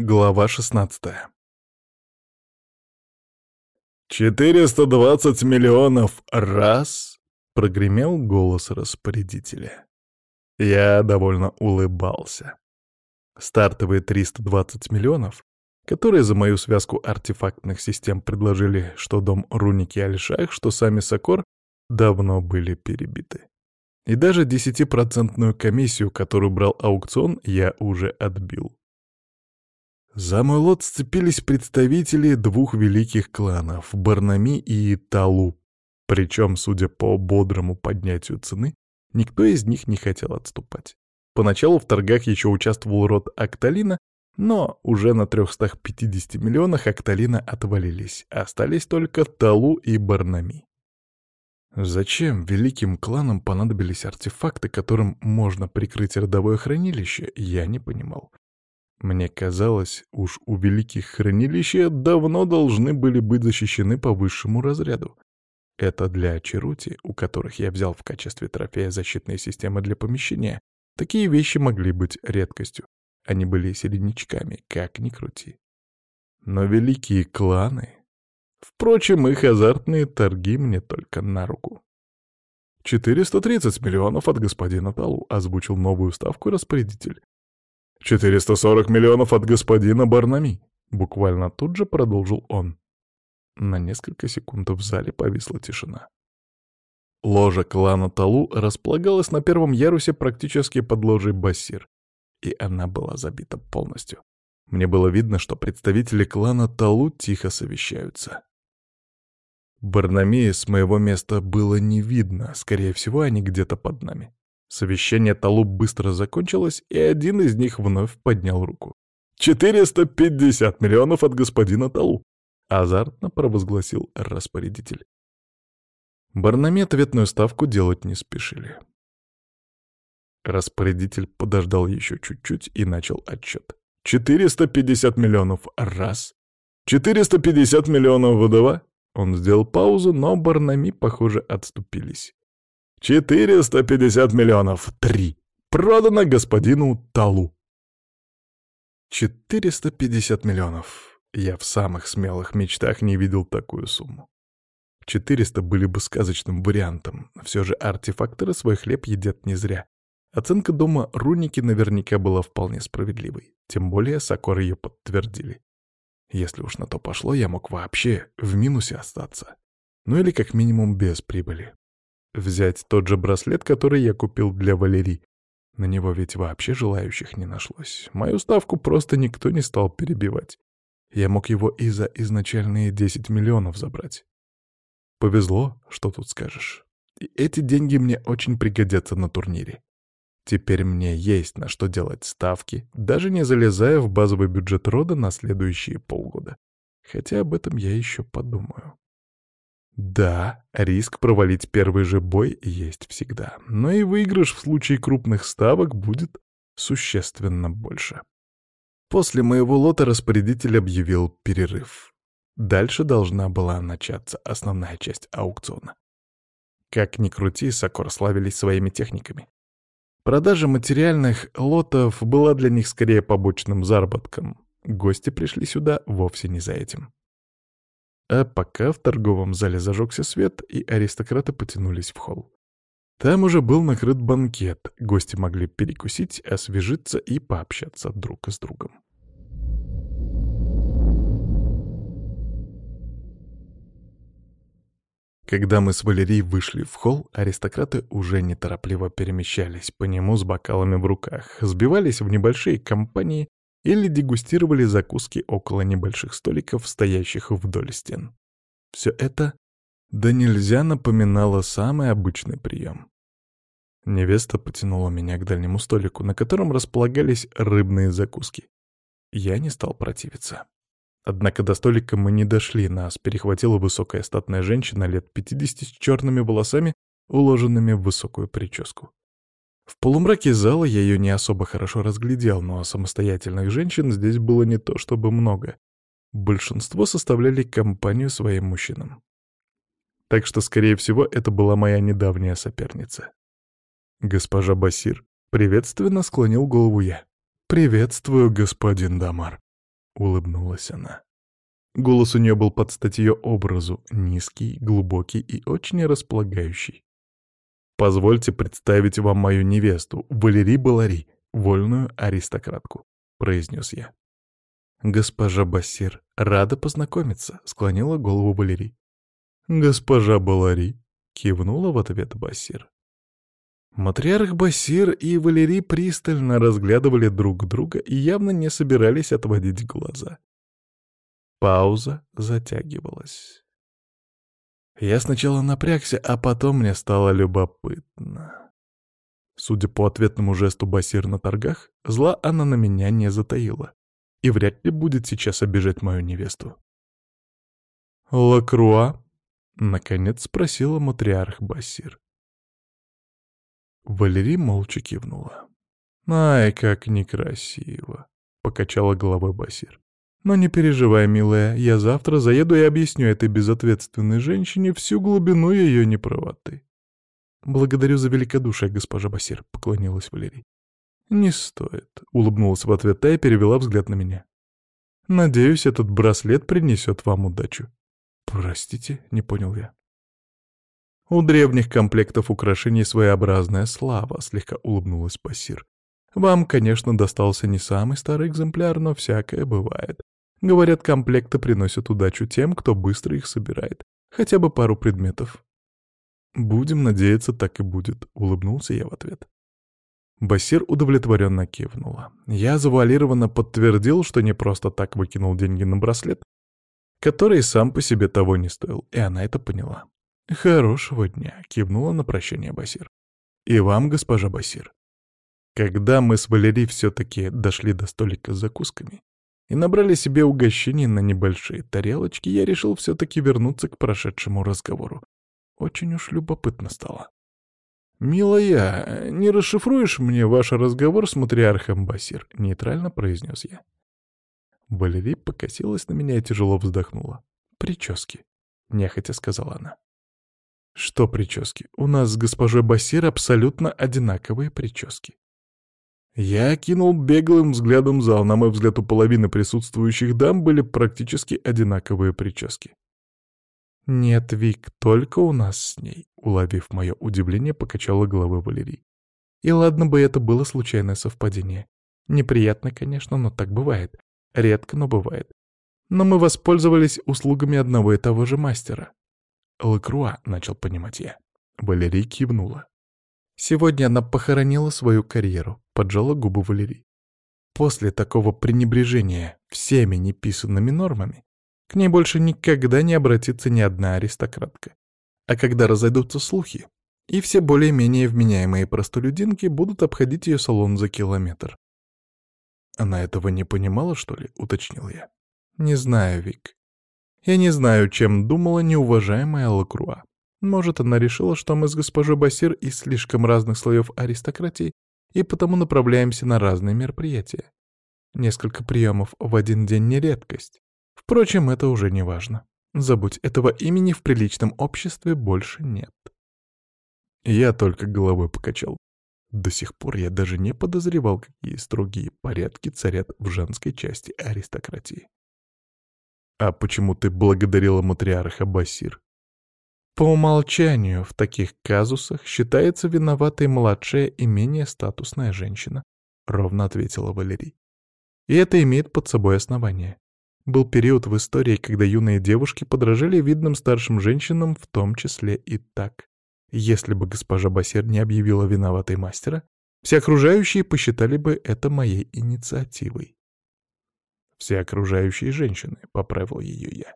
Глава 16 «Четыреста двадцать миллионов раз!» — прогремел голос распорядителя. Я довольно улыбался. Стартовые 320 миллионов, которые за мою связку артефактных систем предложили что дом Руники Альшах, что сами Сокор, давно были перебиты. И даже десятипроцентную комиссию, которую брал аукцион, я уже отбил. За мой лот сцепились представители двух великих кланов — Барнами и Талу. Причем, судя по бодрому поднятию цены, никто из них не хотел отступать. Поначалу в торгах еще участвовал род Акталина, но уже на 350 миллионах Акталина отвалились, остались только Талу и Барнами. Зачем великим кланам понадобились артефакты, которым можно прикрыть родовое хранилище, я не понимал. Мне казалось, уж у великих хранилища давно должны были быть защищены по высшему разряду. Это для Чарути, у которых я взял в качестве трофея защитные системы для помещения, такие вещи могли быть редкостью. Они были середнячками, как ни крути. Но великие кланы... Впрочем, их азартные торги мне только на руку. «430 миллионов от господина Талу», — озвучил новую ставку распорядитель. «440 миллионов от господина Барнами», — буквально тут же продолжил он. На несколько секунд в зале повисла тишина. Ложа клана Талу располагалась на первом ярусе практически под ложей Бассир, и она была забита полностью. Мне было видно, что представители клана Талу тихо совещаются. Барнамея с моего места было не видно, скорее всего, они где-то под нами. Совещание Талуб быстро закончилось, и один из них вновь поднял руку. «Четыреста пятьдесят миллионов от господина Талу!» — азартно провозгласил распорядитель. Барнаме ответную ставку делать не спешили. Распорядитель подождал еще чуть-чуть и начал отчет. «Четыреста пятьдесят миллионов — раз! Четыреста пятьдесят миллионов — два!» Он сделал паузу, но Барнами, похоже, отступились. Четыреста пятьдесят миллионов. Три. Продано господину Талу. Четыреста пятьдесят миллионов. Я в самых смелых мечтах не видел такую сумму. Четыреста были бы сказочным вариантом. Все же артефакторы свой хлеб едят не зря. Оценка дома Руники наверняка была вполне справедливой. Тем более Сокор ее подтвердили. Если уж на то пошло, я мог вообще в минусе остаться. Ну или как минимум без прибыли. Взять тот же браслет, который я купил для Валерии. На него ведь вообще желающих не нашлось. Мою ставку просто никто не стал перебивать. Я мог его и за изначальные 10 миллионов забрать. Повезло, что тут скажешь. И эти деньги мне очень пригодятся на турнире. Теперь мне есть на что делать ставки, даже не залезая в базовый бюджет рода на следующие полгода. Хотя об этом я еще подумаю. Да, риск провалить первый же бой есть всегда, но и выигрыш в случае крупных ставок будет существенно больше. После моего лота распорядитель объявил перерыв. Дальше должна была начаться основная часть аукциона. Как ни крути, Сокор славились своими техниками. Продажа материальных лотов была для них скорее побочным заработком. Гости пришли сюда вовсе не за этим. А пока в торговом зале зажегся свет, и аристократы потянулись в холл. Там уже был накрыт банкет, гости могли перекусить, освежиться и пообщаться друг с другом. Когда мы с Валерией вышли в холл, аристократы уже неторопливо перемещались по нему с бокалами в руках, сбивались в небольшие компании или дегустировали закуски около небольших столиков, стоящих вдоль стен. Все это да нельзя напоминало самый обычный прием. Невеста потянула меня к дальнему столику, на котором располагались рыбные закуски. Я не стал противиться. Однако до столика мы не дошли, нас перехватила высокая статная женщина лет 50 с черными волосами, уложенными в высокую прическу. В полумраке зала я ее не особо хорошо разглядел, но самостоятельных женщин здесь было не то чтобы много. Большинство составляли компанию своим мужчинам. Так что, скорее всего, это была моя недавняя соперница. Госпожа Басир приветственно склонил голову я. «Приветствую, господин Дамар», улыбнулась она. Голос у нее был под стать ее образу, низкий, глубокий и очень располагающий. «Позвольте представить вам мою невесту, Валерий Балари, вольную аристократку», — произнес я. «Госпожа Бассир, рада познакомиться», — склонила голову Валерий. «Госпожа Балари», — кивнула в ответ Бассир. Матриарх Басир и Валерий пристально разглядывали друг друга и явно не собирались отводить глаза. Пауза затягивалась. Я сначала напрягся, а потом мне стало любопытно. Судя по ответному жесту Басир на торгах, зла она на меня не затаила и вряд ли будет сейчас обижать мою невесту. «Лакруа?» — наконец спросила матриарх Басир. Валерий молча кивнула. «Ай, как некрасиво!» — покачала головой Басир. Но не переживай, милая, я завтра заеду и объясню этой безответственной женщине всю глубину ее неправоты. Благодарю за великодушие, госпожа Басир, поклонилась Валерий. Не стоит, улыбнулась в ответ та и перевела взгляд на меня. Надеюсь, этот браслет принесет вам удачу. Простите, не понял я. У древних комплектов украшений своеобразная слава, слегка улыбнулась Басир. Вам, конечно, достался не самый старый экземпляр, но всякое бывает. Говорят, комплекты приносят удачу тем, кто быстро их собирает. Хотя бы пару предметов. «Будем надеяться, так и будет», — улыбнулся я в ответ. Басир удовлетворенно кивнула. Я завуалированно подтвердил, что не просто так выкинул деньги на браслет, который сам по себе того не стоил, и она это поняла. «Хорошего дня», — кивнула на прощание Басир. «И вам, госпожа Басир». Когда мы с Валерией все-таки дошли до столика с закусками и набрали себе угощений на небольшие тарелочки, я решил все-таки вернуться к прошедшему разговору. Очень уж любопытно стало. «Милая, не расшифруешь мне ваш разговор с матриархом Басир?» — нейтрально произнес я. Валерий покосилась на меня и тяжело вздохнула. «Прически», — нехотя сказала она. «Что прически? У нас с госпожой Басир абсолютно одинаковые прически. Я кинул беглым взглядом зал. На мой взгляд, у половины присутствующих дам были практически одинаковые прически. «Нет, Вик, только у нас с ней», — уловив мое удивление, покачала головой Валерий. «И ладно бы это было случайное совпадение. Неприятно, конечно, но так бывает. Редко, но бывает. Но мы воспользовались услугами одного и того же мастера». «Лакруа», — начал понимать я. Валерий кивнула. Сегодня она похоронила свою карьеру, поджала губы Валерий. После такого пренебрежения всеми неписанными нормами к ней больше никогда не обратится ни одна аристократка. А когда разойдутся слухи, и все более-менее вменяемые простолюдинки будут обходить ее салон за километр. Она этого не понимала, что ли, уточнил я. Не знаю, Вик. Я не знаю, чем думала неуважаемая Лакруа. Может, она решила, что мы с госпожой Басир из слишком разных слоев аристократии и потому направляемся на разные мероприятия. Несколько приемов в один день не редкость. Впрочем, это уже не важно. Забудь, этого имени в приличном обществе больше нет. Я только головой покачал. До сих пор я даже не подозревал, какие строгие порядки царят в женской части аристократии. «А почему ты благодарила матриарха Басир?» По умолчанию в таких казусах считается виноватой младшая и менее статусная женщина, ровно ответила Валерий. И это имеет под собой основание. Был период в истории, когда юные девушки подражали видным старшим женщинам, в том числе и так. Если бы госпожа Басер не объявила виноватой мастера, все окружающие посчитали бы это моей инициативой. Все окружающие женщины, — поправил ее я.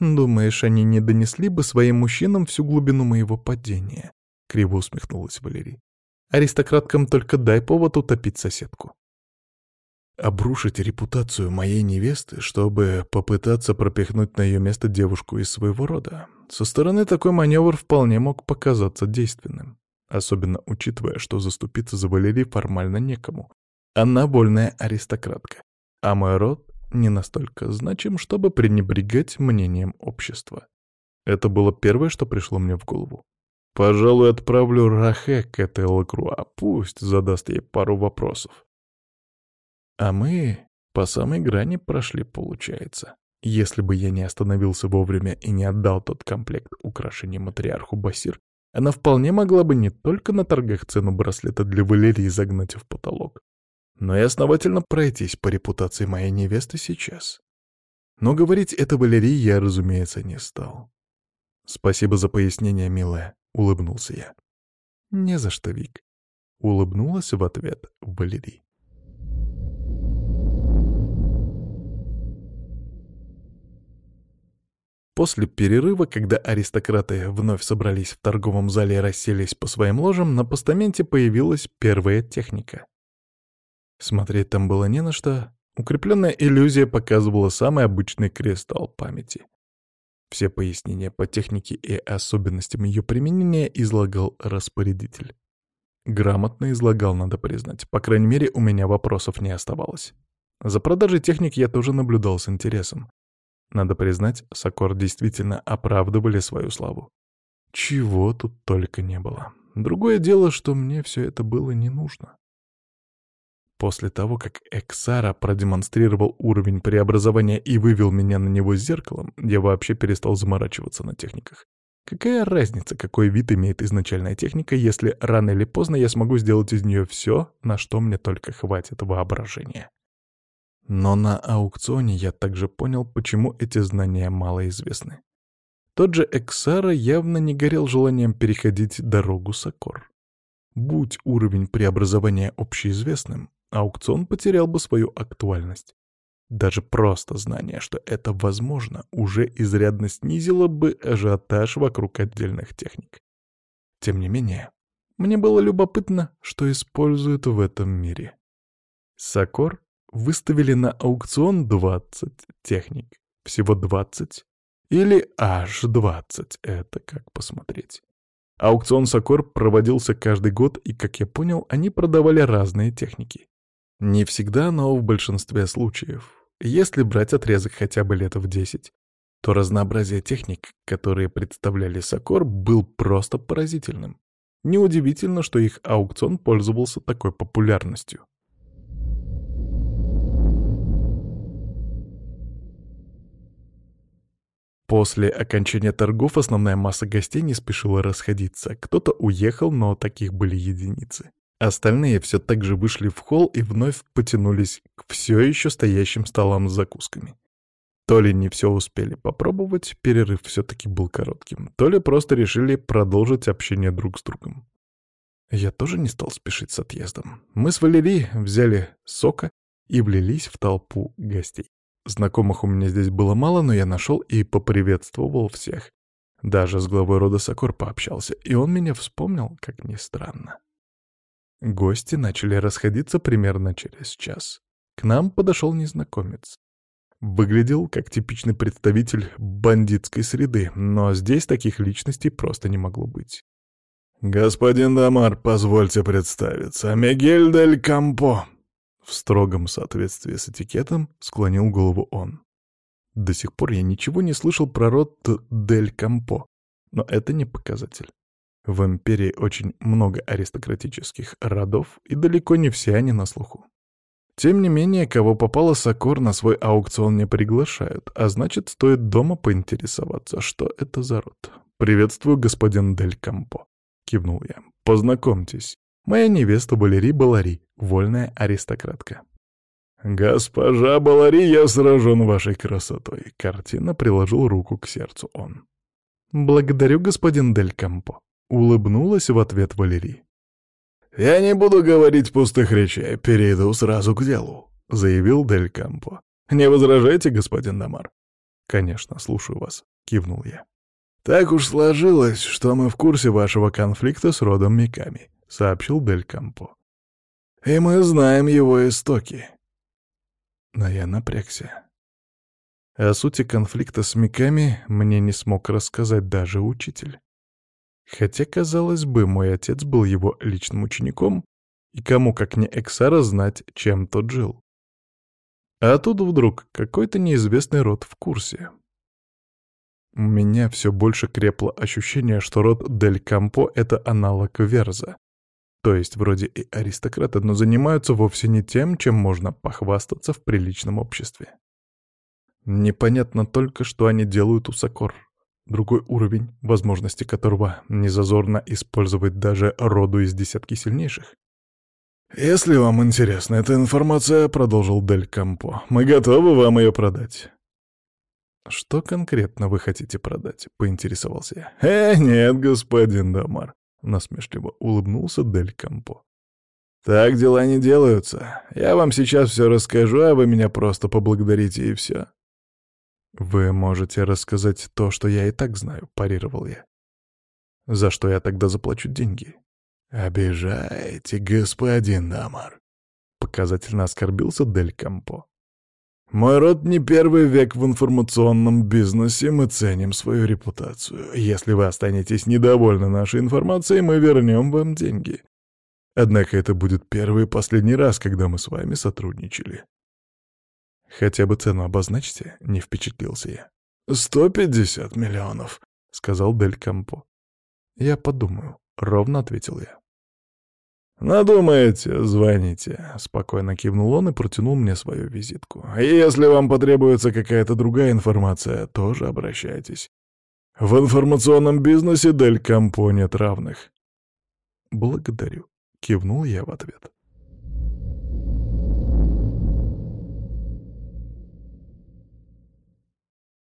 «Думаешь, они не донесли бы своим мужчинам всю глубину моего падения?» — криво усмехнулась Валерий. «Аристократкам только дай повод утопить соседку». Обрушить репутацию моей невесты, чтобы попытаться пропихнуть на ее место девушку из своего рода. Со стороны такой маневр вполне мог показаться действенным. Особенно учитывая, что заступиться за Валерий формально некому. Она вольная аристократка. А мой род не настолько значим, чтобы пренебрегать мнением общества. Это было первое, что пришло мне в голову. Пожалуй, отправлю Рахе к этой Лакруа, пусть задаст ей пару вопросов. А мы По самой грани прошли, получается. Если бы я не остановился вовремя и не отдал тот комплект украшений матриарху Басир, она вполне могла бы не только на торгах цену браслета для Валерии загнать в потолок, но и основательно пройтись по репутации моей невесты сейчас. Но говорить это Валерии я, разумеется, не стал. «Спасибо за пояснение, милая», — улыбнулся я. «Не за что, Вик», — улыбнулась в ответ Валерий. После перерыва, когда аристократы вновь собрались в торговом зале и расселись по своим ложам, на постаменте появилась первая техника. Смотреть там было не на что. Укрепленная иллюзия показывала самый обычный кристалл памяти. Все пояснения по технике и особенностям ее применения излагал распорядитель. Грамотно излагал, надо признать. По крайней мере, у меня вопросов не оставалось. За продажей техник я тоже наблюдал с интересом. Надо признать, Сокор действительно оправдывали свою славу. Чего тут только не было. Другое дело, что мне все это было не нужно. После того, как Эксара продемонстрировал уровень преобразования и вывел меня на него зеркалом, я вообще перестал заморачиваться на техниках. Какая разница, какой вид имеет изначальная техника, если рано или поздно я смогу сделать из нее все, на что мне только хватит воображения. Но на аукционе я также понял, почему эти знания малоизвестны. Тот же Эксара явно не горел желанием переходить дорогу Сокор. Будь уровень преобразования общеизвестным, аукцион потерял бы свою актуальность. Даже просто знание, что это возможно, уже изрядно снизило бы ажиотаж вокруг отдельных техник. Тем не менее, мне было любопытно, что используют в этом мире. Сокор выставили на аукцион 20 техник. Всего 20. Или аж 20. Это как посмотреть. Аукцион Сокор проводился каждый год, и, как я понял, они продавали разные техники. Не всегда, но в большинстве случаев. Если брать отрезок хотя бы лет в 10, то разнообразие техник, которые представляли Сокор, был просто поразительным. Неудивительно, что их аукцион пользовался такой популярностью. После окончания торгов основная масса гостей не спешила расходиться. Кто-то уехал, но таких были единицы. Остальные все так же вышли в холл и вновь потянулись к все еще стоящим столам с закусками. То ли не все успели попробовать, перерыв все-таки был коротким, то ли просто решили продолжить общение друг с другом. Я тоже не стал спешить с отъездом. Мы с Валерией взяли сока и влились в толпу гостей. Знакомых у меня здесь было мало, но я нашел и поприветствовал всех. Даже с главой рода Сокор пообщался, и он меня вспомнил, как ни странно. Гости начали расходиться примерно через час. К нам подошел незнакомец. Выглядел как типичный представитель бандитской среды, но здесь таких личностей просто не могло быть. «Господин Дамар, позвольте представиться. Мигель дель Кампо», в строгом соответствии с этикетом склонил голову он. До сих пор я ничего не слышал про род Дель Кампо, но это не показатель. В империи очень много аристократических родов, и далеко не все они на слуху. Тем не менее, кого попало Сокор на свой аукцион не приглашают, а значит, стоит дома поинтересоваться, что это за род. «Приветствую, господин Дель Кампо», — кивнул я. «Познакомьтесь, моя невеста Валерий Балари, вольная аристократка. «Госпожа Балари, я сражен вашей красотой», — картина приложил руку к сердцу он. «Благодарю, господин Дель Кампо», — улыбнулась в ответ Валерий. «Я не буду говорить пустых речей, перейду сразу к делу», — заявил Дель Кампо. «Не возражайте, господин Дамар?» «Конечно, слушаю вас», — кивнул я. «Так уж сложилось, что мы в курсе вашего конфликта с родом Миками», — сообщил Дель Кампо. И мы знаем его истоки. Но я напрягся. О сути конфликта с Миками мне не смог рассказать даже учитель. Хотя, казалось бы, мой отец был его личным учеником, и кому, как не Эксара, знать, чем тот жил. А тут вдруг какой-то неизвестный род в курсе. У меня все больше крепло ощущение, что род Дель Кампо — это аналог Верза, То есть вроде и аристократы, но занимаются вовсе не тем, чем можно похвастаться в приличном обществе. Непонятно только, что они делают у Сокор. Другой уровень, возможности которого незазорно использовать даже роду из десятки сильнейших. «Если вам интересна эта информация, — продолжил Дель Кампо, — мы готовы вам ее продать». «Что конкретно вы хотите продать?» — поинтересовался я. «Э, нет, господин Дамар», — насмешливо улыбнулся Дель Кампо. «Так дела не делаются. Я вам сейчас все расскажу, а вы меня просто поблагодарите и все». «Вы можете рассказать то, что я и так знаю», — парировал я. «За что я тогда заплачу деньги?» «Обижаете, господин Дамар», — показательно оскорбился Дель Кампо. «Мой род не первый век в информационном бизнесе, мы ценим свою репутацию. Если вы останетесь недовольны нашей информацией, мы вернем вам деньги. Однако это будет первый и последний раз, когда мы с вами сотрудничали. «Хотя бы цену обозначьте», — не впечатлился я. «Сто пятьдесят миллионов», — сказал Дель Кампо. «Я подумаю», — ровно ответил я. «Надумаете, звоните», — спокойно кивнул он и протянул мне свою визитку. «Если вам потребуется какая-то другая информация, тоже обращайтесь. В информационном бизнесе Дель Кампо нет равных». «Благодарю», — кивнул я в ответ.